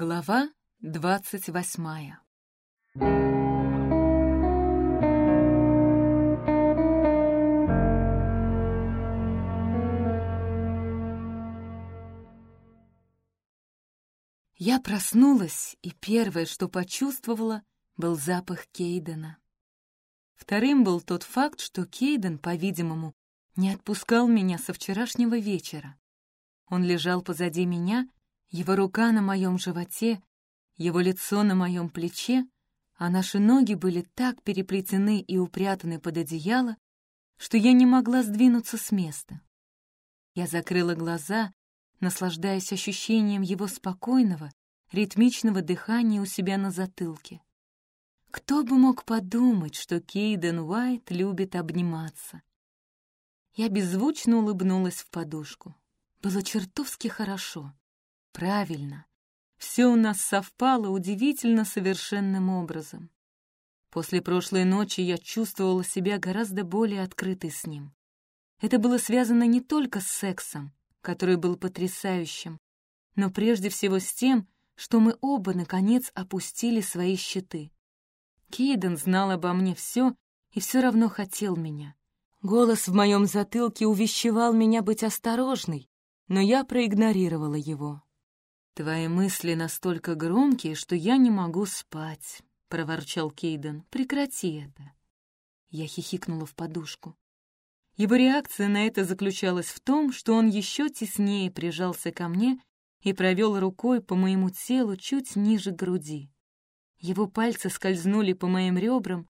Глава двадцать восьмая Я проснулась, и первое, что почувствовала, был запах Кейдена. Вторым был тот факт, что Кейден, по-видимому, не отпускал меня со вчерашнего вечера. Он лежал позади меня, его рука на моем животе, его лицо на моем плече, а наши ноги были так переплетены и упрятаны под одеяло, что я не могла сдвинуться с места. Я закрыла глаза, наслаждаясь ощущением его спокойного, ритмичного дыхания у себя на затылке. Кто бы мог подумать, что Кейден Уайт любит обниматься? Я беззвучно улыбнулась в подушку. Было чертовски хорошо. Правильно. Все у нас совпало удивительно совершенным образом. После прошлой ночи я чувствовала себя гораздо более открытой с ним. Это было связано не только с сексом, который был потрясающим, но прежде всего с тем, что мы оба, наконец, опустили свои щиты. Кейден знал обо мне все и все равно хотел меня. Голос в моем затылке увещевал меня быть осторожной, но я проигнорировала его. «Твои мысли настолько громкие, что я не могу спать», — проворчал Кейден. «Прекрати это». Я хихикнула в подушку. Его реакция на это заключалась в том, что он еще теснее прижался ко мне и провел рукой по моему телу чуть ниже груди. Его пальцы скользнули по моим ребрам,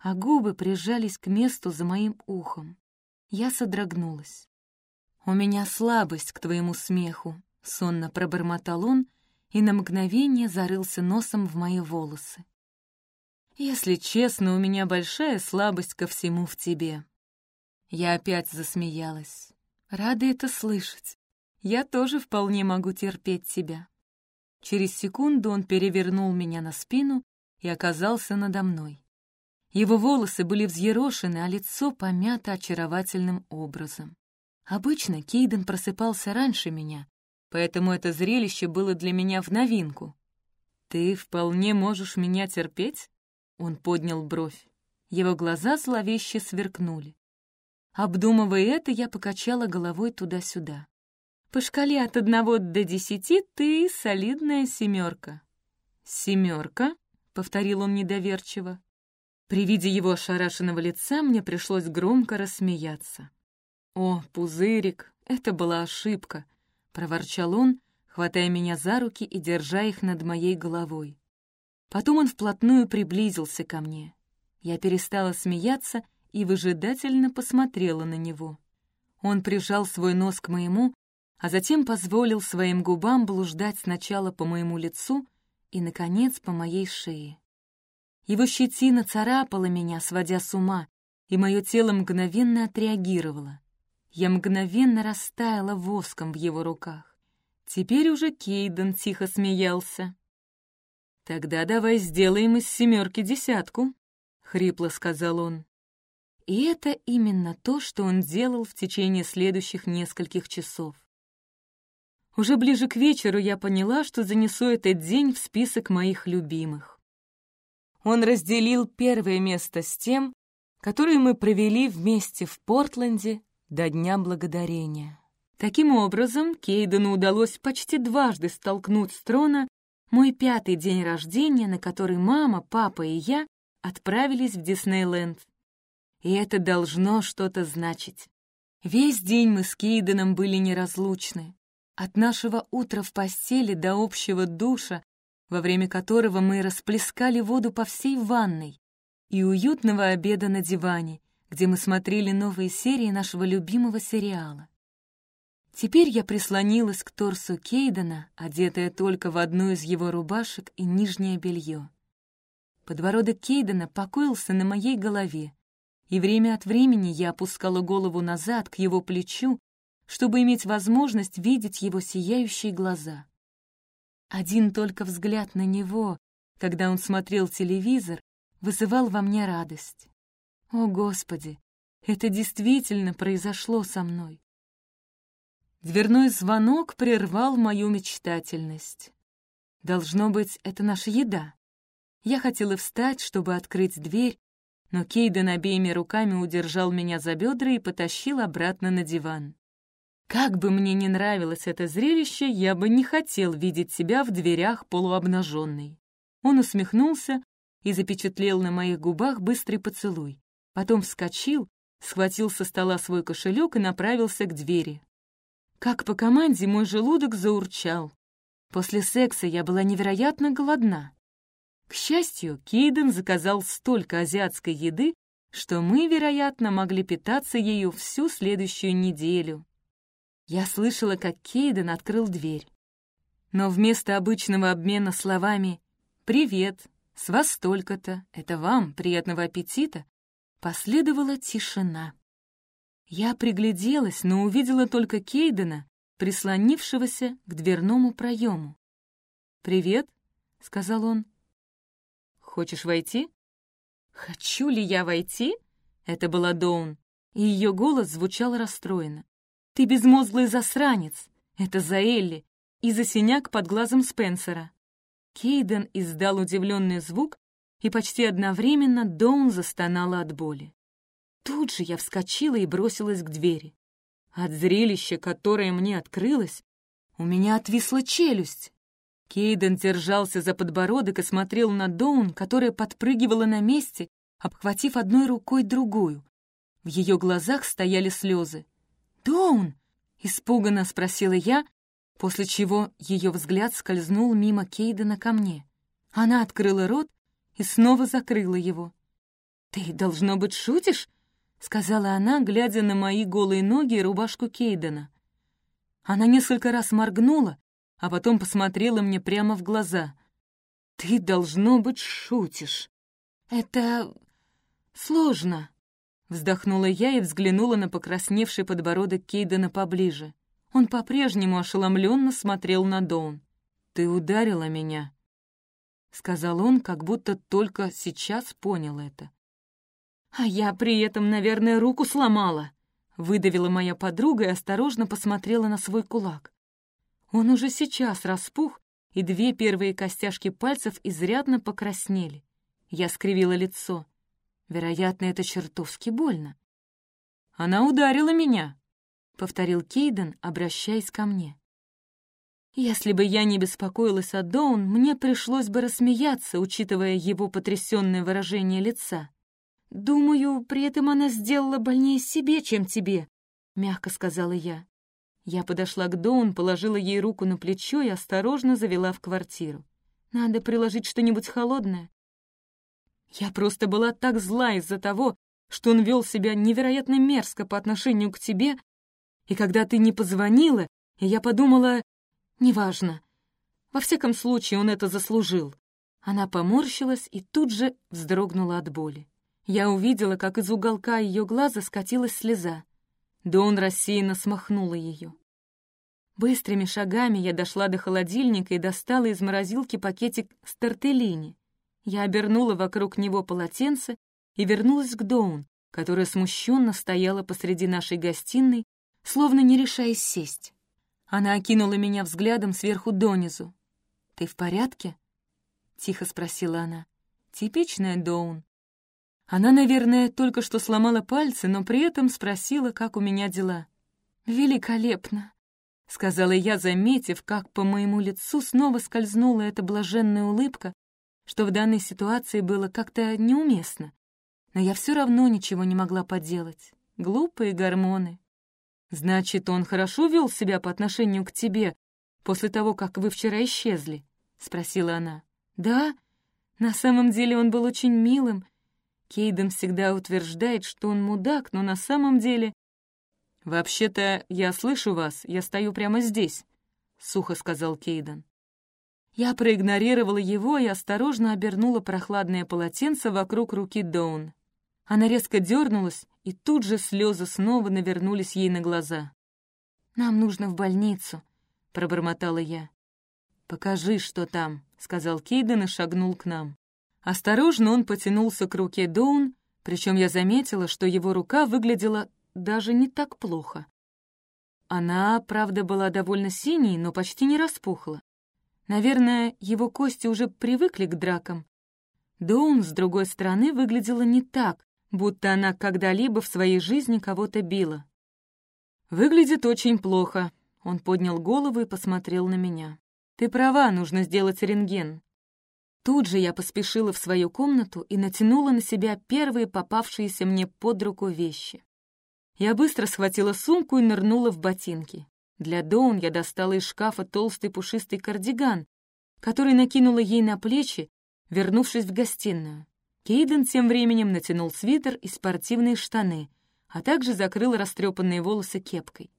а губы прижались к месту за моим ухом. Я содрогнулась. «У меня слабость к твоему смеху», — сонно пробормотал он и на мгновение зарылся носом в мои волосы. «Если честно, у меня большая слабость ко всему в тебе». Я опять засмеялась. Рада это слышать. Я тоже вполне могу терпеть тебя. Через секунду он перевернул меня на спину и оказался надо мной. Его волосы были взъерошены, а лицо помято очаровательным образом. Обычно Кейден просыпался раньше меня, поэтому это зрелище было для меня в новинку. «Ты вполне можешь меня терпеть?» Он поднял бровь. Его глаза зловеще сверкнули. Обдумывая это, я покачала головой туда-сюда. По шкале от одного до десяти ты солидная семерка. «Семерка?» — повторил он недоверчиво. При виде его ошарашенного лица мне пришлось громко рассмеяться. «О, пузырик, это была ошибка», — проворчал он, хватая меня за руки и держа их над моей головой. Потом он вплотную приблизился ко мне. Я перестала смеяться и выжидательно посмотрела на него. Он прижал свой нос к моему, а затем позволил своим губам блуждать сначала по моему лицу и, наконец, по моей шее. Его щетина царапала меня, сводя с ума, и мое тело мгновенно отреагировало. Я мгновенно растаяла воском в его руках. Теперь уже Кейден тихо смеялся. «Тогда давай сделаем из семерки десятку», — хрипло сказал он. И это именно то, что он делал в течение следующих нескольких часов. Уже ближе к вечеру я поняла, что занесу этот день в список моих любимых он разделил первое место с тем, которое мы провели вместе в Портленде до Дня Благодарения. Таким образом, Кейдену удалось почти дважды столкнуть с трона мой пятый день рождения, на который мама, папа и я отправились в Диснейленд. И это должно что-то значить. Весь день мы с Кейденом были неразлучны. От нашего утра в постели до общего душа во время которого мы расплескали воду по всей ванной, и уютного обеда на диване, где мы смотрели новые серии нашего любимого сериала. Теперь я прислонилась к торсу Кейдена, одетая только в одну из его рубашек и нижнее белье. Подбородок Кейдена покоился на моей голове, и время от времени я опускала голову назад к его плечу, чтобы иметь возможность видеть его сияющие глаза. Один только взгляд на него, когда он смотрел телевизор, вызывал во мне радость. О, Господи, это действительно произошло со мной. Дверной звонок прервал мою мечтательность. Должно быть, это наша еда. Я хотела встать, чтобы открыть дверь, но Кейден обеими руками удержал меня за бедра и потащил обратно на диван. Как бы мне не нравилось это зрелище, я бы не хотел видеть себя в дверях полуобнаженной. Он усмехнулся и запечатлел на моих губах быстрый поцелуй. Потом вскочил, схватил со стола свой кошелек и направился к двери. Как по команде мой желудок заурчал. После секса я была невероятно голодна. К счастью, Кейден заказал столько азиатской еды, что мы, вероятно, могли питаться ею всю следующую неделю. Я слышала, как Кейден открыл дверь. Но вместо обычного обмена словами «Привет», «С вас столько-то», «Это вам, приятного аппетита», последовала тишина. Я пригляделась, но увидела только Кейдена, прислонившегося к дверному проему. «Привет», — сказал он. Хочешь войти?» «Хочу ли я войти?» Это была Доун, и ее голос звучал расстроенно. «Ты безмозглый засранец! Это за Элли и за синяк под глазом Спенсера!» Кейден издал удивленный звук, и почти одновременно Доун застонала от боли. Тут же я вскочила и бросилась к двери. От зрелища, которое мне открылось, у меня отвисла челюсть. Кейден держался за подбородок и смотрел на Доун, которая подпрыгивала на месте, обхватив одной рукой другую. В ее глазах стояли слезы. «Доун!» — испуганно спросила я, после чего ее взгляд скользнул мимо Кейдена ко мне. Она открыла рот и снова закрыла его. «Ты, должно быть, шутишь?» — сказала она, глядя на мои голые ноги и рубашку Кейдена. Она несколько раз моргнула, а потом посмотрела мне прямо в глаза. «Ты, должно быть, шутишь. Это... сложно». Вздохнула я и взглянула на покрасневший подбородок Кейдена поближе. Он по-прежнему ошеломленно смотрел на Доун. «Ты ударила меня», — сказал он, как будто только сейчас понял это. «А я при этом, наверное, руку сломала», — выдавила моя подруга и осторожно посмотрела на свой кулак. Он уже сейчас распух, и две первые костяшки пальцев изрядно покраснели. Я скривила лицо. Вероятно, это чертовски больно. «Она ударила меня», — повторил Кейден, обращаясь ко мне. Если бы я не беспокоилась о Доун, мне пришлось бы рассмеяться, учитывая его потрясенное выражение лица. «Думаю, при этом она сделала больнее себе, чем тебе», — мягко сказала я. Я подошла к Доун, положила ей руку на плечо и осторожно завела в квартиру. «Надо приложить что-нибудь холодное». Я просто была так зла из-за того, что он вел себя невероятно мерзко по отношению к тебе, и когда ты не позвонила, я подумала, неважно. Во всяком случае, он это заслужил. Она поморщилась и тут же вздрогнула от боли. Я увидела, как из уголка ее глаза скатилась слеза. Дон рассеянно смахнула ее. Быстрыми шагами я дошла до холодильника и достала из морозилки пакетик с тортеллини. Я обернула вокруг него полотенце и вернулась к Доун, которая смущенно стояла посреди нашей гостиной, словно не решаясь сесть. Она окинула меня взглядом сверху донизу. «Ты в порядке?» — тихо спросила она. Типичная Доун. Она, наверное, только что сломала пальцы, но при этом спросила, как у меня дела. «Великолепно!» — сказала я, заметив, как по моему лицу снова скользнула эта блаженная улыбка, что в данной ситуации было как-то неуместно. Но я все равно ничего не могла поделать. Глупые гормоны. «Значит, он хорошо вел себя по отношению к тебе после того, как вы вчера исчезли?» — спросила она. «Да, на самом деле он был очень милым. Кейден всегда утверждает, что он мудак, но на самом деле «Вообще-то я слышу вас, я стою прямо здесь», — сухо сказал Кейден. Я проигнорировала его и осторожно обернула прохладное полотенце вокруг руки Доун. Она резко дернулась, и тут же слезы снова навернулись ей на глаза. «Нам нужно в больницу», — пробормотала я. «Покажи, что там», — сказал Кейден и шагнул к нам. Осторожно он потянулся к руке Доун, причем я заметила, что его рука выглядела даже не так плохо. Она, правда, была довольно синей, но почти не распухла. Наверное, его кости уже привыкли к дракам. Доун, с другой стороны, выглядела не так, будто она когда-либо в своей жизни кого-то била. «Выглядит очень плохо», — он поднял голову и посмотрел на меня. «Ты права, нужно сделать рентген». Тут же я поспешила в свою комнату и натянула на себя первые попавшиеся мне под руку вещи. Я быстро схватила сумку и нырнула в ботинки. Для Доун я достала из шкафа толстый пушистый кардиган, который накинула ей на плечи, вернувшись в гостиную. Кейден тем временем натянул свитер и спортивные штаны, а также закрыл растрепанные волосы кепкой.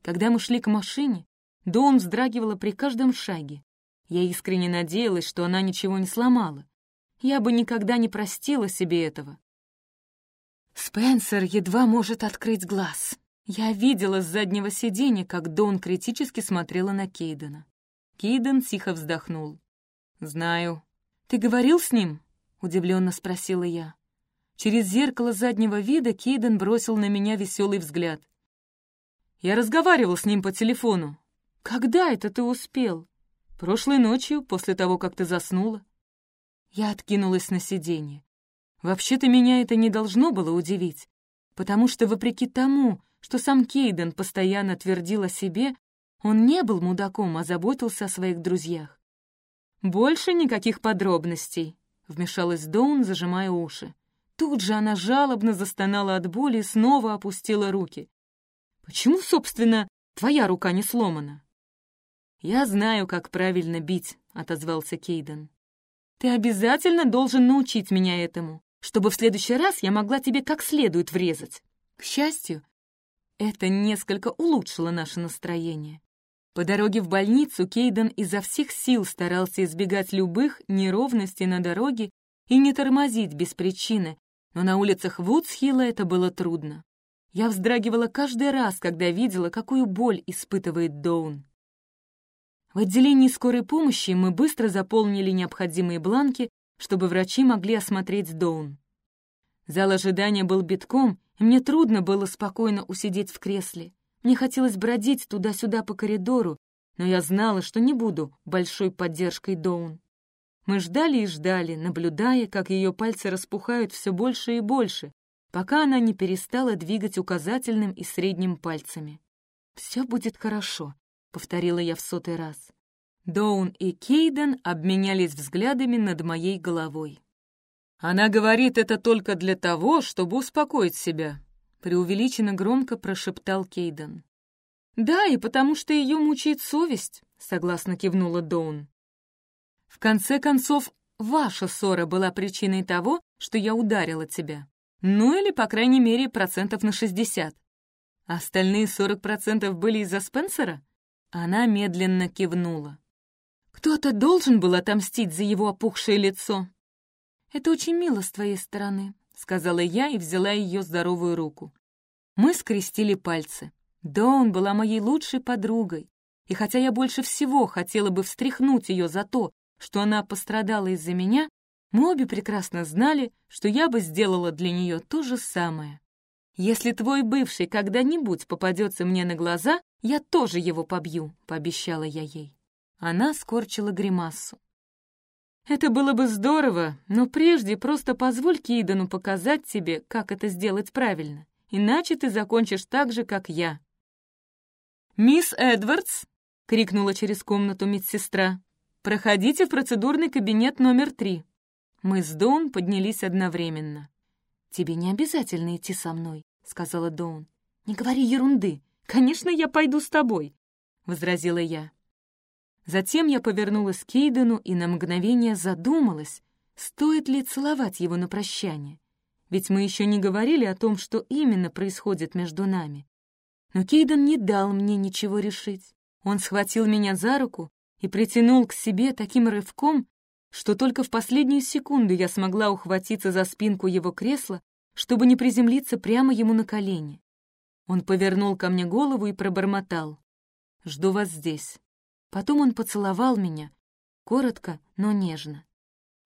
Когда мы шли к машине, Доун вздрагивала при каждом шаге. Я искренне надеялась, что она ничего не сломала. Я бы никогда не простила себе этого. Спенсер едва может открыть глаз. Я видела с заднего сиденья, как Дон критически смотрела на Кейдена. Кейден тихо вздохнул. «Знаю. Ты говорил с ним?» — удивленно спросила я. Через зеркало заднего вида Кейден бросил на меня веселый взгляд. «Я разговаривал с ним по телефону. Когда это ты успел?» «Прошлой ночью, после того, как ты заснула». Я откинулась на сиденье. Вообще-то меня это не должно было удивить, потому что, вопреки тому, что сам Кейден постоянно твердил о себе, он не был мудаком, а заботился о своих друзьях. «Больше никаких подробностей», — вмешалась Доун, зажимая уши. Тут же она жалобно застонала от боли и снова опустила руки. «Почему, собственно, твоя рука не сломана?» «Я знаю, как правильно бить», — отозвался Кейден. «Ты обязательно должен научить меня этому, чтобы в следующий раз я могла тебе как следует врезать». К счастью, это несколько улучшило наше настроение. По дороге в больницу Кейден изо всех сил старался избегать любых неровностей на дороге и не тормозить без причины, но на улицах Вудсхилла это было трудно. Я вздрагивала каждый раз, когда видела, какую боль испытывает Доун. В отделении скорой помощи мы быстро заполнили необходимые бланки, чтобы врачи могли осмотреть Доун. Зал ожидания был битком, и мне трудно было спокойно усидеть в кресле. Мне хотелось бродить туда-сюда по коридору, но я знала, что не буду большой поддержкой Доун. Мы ждали и ждали, наблюдая, как ее пальцы распухают все больше и больше, пока она не перестала двигать указательным и средним пальцами. «Все будет хорошо», — повторила я в сотый раз. Доун и Кейден обменялись взглядами над моей головой. «Она говорит это только для того, чтобы успокоить себя», — преувеличенно громко прошептал Кейден. «Да, и потому что ее мучает совесть», — согласно кивнула Доун. «В конце концов, ваша ссора была причиной того, что я ударила тебя. Ну или, по крайней мере, процентов на шестьдесят. Остальные сорок процентов были из-за Спенсера?» Она медленно кивнула. «Кто-то должен был отомстить за его опухшее лицо», «Это очень мило с твоей стороны», — сказала я и взяла ее здоровую руку. Мы скрестили пальцы. Доун была моей лучшей подругой, и хотя я больше всего хотела бы встряхнуть ее за то, что она пострадала из-за меня, мы обе прекрасно знали, что я бы сделала для нее то же самое. «Если твой бывший когда-нибудь попадется мне на глаза, я тоже его побью», — пообещала я ей. Она скорчила гримасу. Это было бы здорово, но прежде просто позволь Кейдену показать тебе, как это сделать правильно. Иначе ты закончишь так же, как я». «Мисс Эдвардс!» — крикнула через комнату медсестра. «Проходите в процедурный кабинет номер три». Мы с Доун поднялись одновременно. «Тебе не обязательно идти со мной», — сказала Доун. «Не говори ерунды. Конечно, я пойду с тобой», — возразила я. Затем я повернулась к Кейдену и на мгновение задумалась, стоит ли целовать его на прощание. Ведь мы еще не говорили о том, что именно происходит между нами. Но Кейден не дал мне ничего решить. Он схватил меня за руку и притянул к себе таким рывком, что только в последнюю секунду я смогла ухватиться за спинку его кресла, чтобы не приземлиться прямо ему на колени. Он повернул ко мне голову и пробормотал. «Жду вас здесь». Потом он поцеловал меня, коротко, но нежно.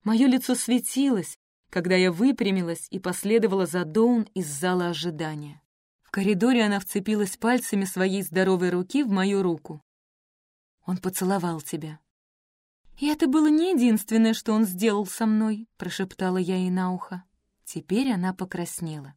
Мое лицо светилось, когда я выпрямилась и последовала за Доун из зала ожидания. В коридоре она вцепилась пальцами своей здоровой руки в мою руку. «Он поцеловал тебя». «И это было не единственное, что он сделал со мной», — прошептала я ей на ухо. Теперь она покраснела.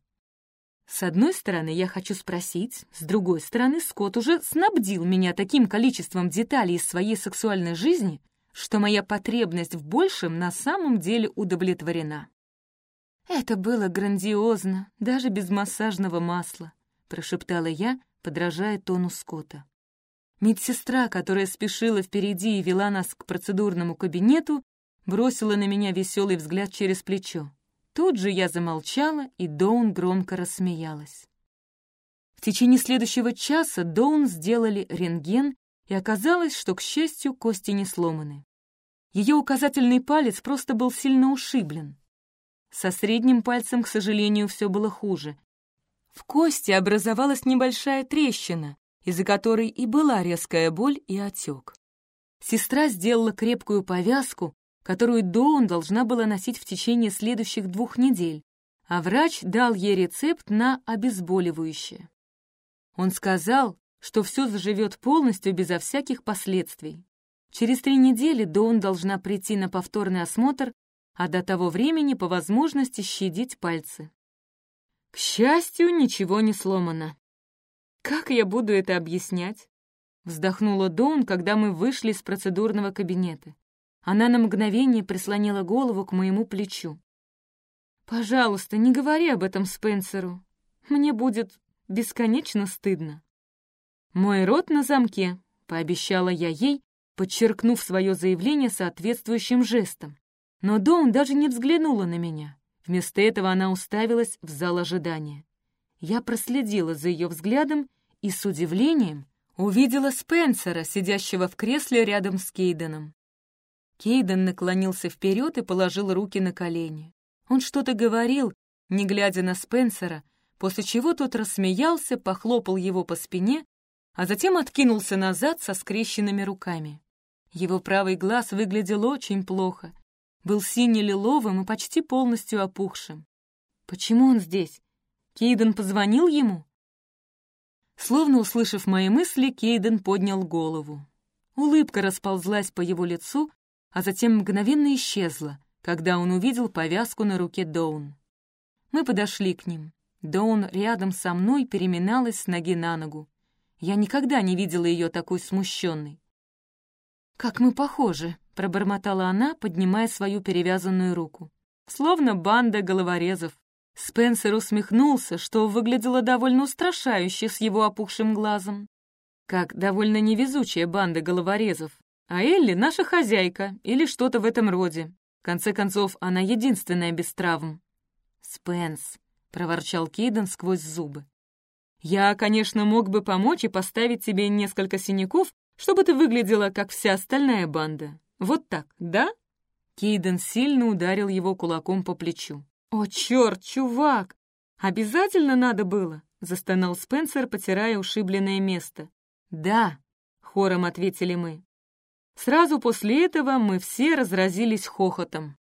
С одной стороны, я хочу спросить, с другой стороны, Скотт уже снабдил меня таким количеством деталей из своей сексуальной жизни, что моя потребность в большем на самом деле удовлетворена. «Это было грандиозно, даже без массажного масла», — прошептала я, подражая тону Скотта. Медсестра, которая спешила впереди и вела нас к процедурному кабинету, бросила на меня веселый взгляд через плечо. Тут же я замолчала, и Доун громко рассмеялась. В течение следующего часа Доун сделали рентген, и оказалось, что, к счастью, кости не сломаны. Ее указательный палец просто был сильно ушиблен. Со средним пальцем, к сожалению, все было хуже. В кости образовалась небольшая трещина, из-за которой и была резкая боль и отек. Сестра сделала крепкую повязку, которую Доун должна была носить в течение следующих двух недель, а врач дал ей рецепт на обезболивающее. Он сказал, что все заживет полностью безо всяких последствий. Через три недели Доун должна прийти на повторный осмотр, а до того времени по возможности щадить пальцы. К счастью, ничего не сломано. Как я буду это объяснять? Вздохнула Доун, когда мы вышли из процедурного кабинета. Она на мгновение прислонила голову к моему плечу. «Пожалуйста, не говори об этом Спенсеру. Мне будет бесконечно стыдно». «Мой рот на замке», — пообещала я ей, подчеркнув свое заявление соответствующим жестом. Но Доун даже не взглянула на меня. Вместо этого она уставилась в зал ожидания. Я проследила за ее взглядом и с удивлением увидела Спенсера, сидящего в кресле рядом с Кейденом. Кейден наклонился вперед и положил руки на колени. Он что-то говорил, не глядя на Спенсера, после чего тот рассмеялся, похлопал его по спине, а затем откинулся назад со скрещенными руками. Его правый глаз выглядел очень плохо, был сине-лиловым и почти полностью опухшим. Почему он здесь? Кейден позвонил ему? Словно услышав мои мысли, Кейден поднял голову. Улыбка расползлась по его лицу, а затем мгновенно исчезла, когда он увидел повязку на руке Доун. Мы подошли к ним. Доун рядом со мной переминалась с ноги на ногу. Я никогда не видела ее такой смущенной. «Как мы похожи», — пробормотала она, поднимая свою перевязанную руку. «Словно банда головорезов». Спенсер усмехнулся, что выглядело довольно устрашающе с его опухшим глазом. Как довольно невезучая банда головорезов. А Элли — наша хозяйка или что-то в этом роде. В конце концов, она единственная без травм. «Спенс», — проворчал Кейден сквозь зубы. «Я, конечно, мог бы помочь и поставить тебе несколько синяков, чтобы ты выглядела, как вся остальная банда. Вот так, да?» Кейден сильно ударил его кулаком по плечу. «О, черт, чувак! Обязательно надо было!» — застонал Спенсер, потирая ушибленное место. «Да», — хором ответили мы. Сразу после этого мы все разразились хохотом.